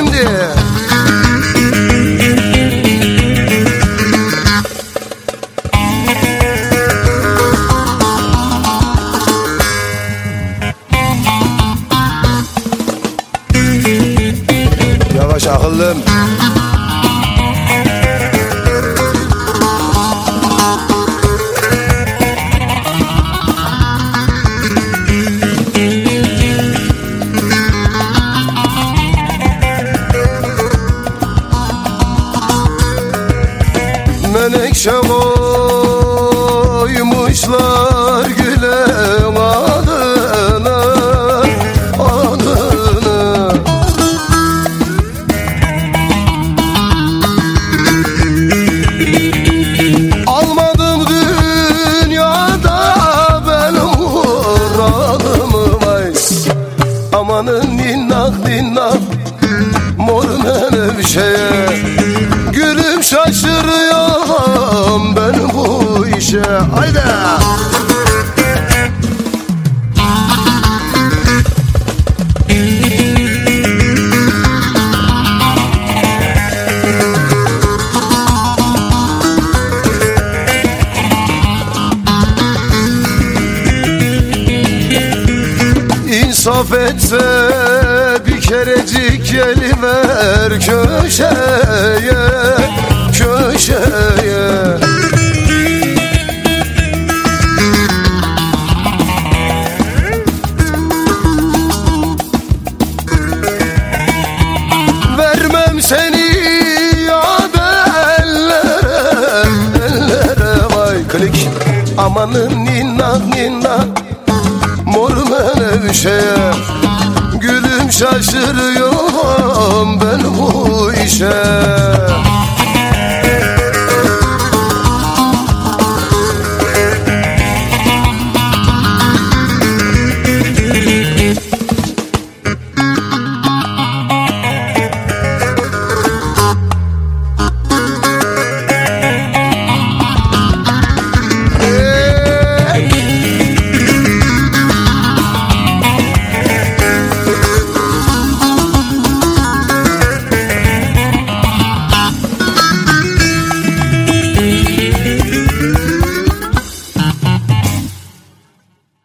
şimdi. Yavaş akıllım Menekşe koymuşlar güle adını Adını Almadım dünyada ben muradımı vay. Amanın ninnak ninnak mor menevşeye şaşırıyorum ben bu işe. Haydi. İnsaf etse bir kerecik geliver köşeye Köşeye Vermem seni ya ellere Ellere vay klik. Amanın ninnak ninnak Mor menevşeye Gülüm şaşırıyorum ben bu işe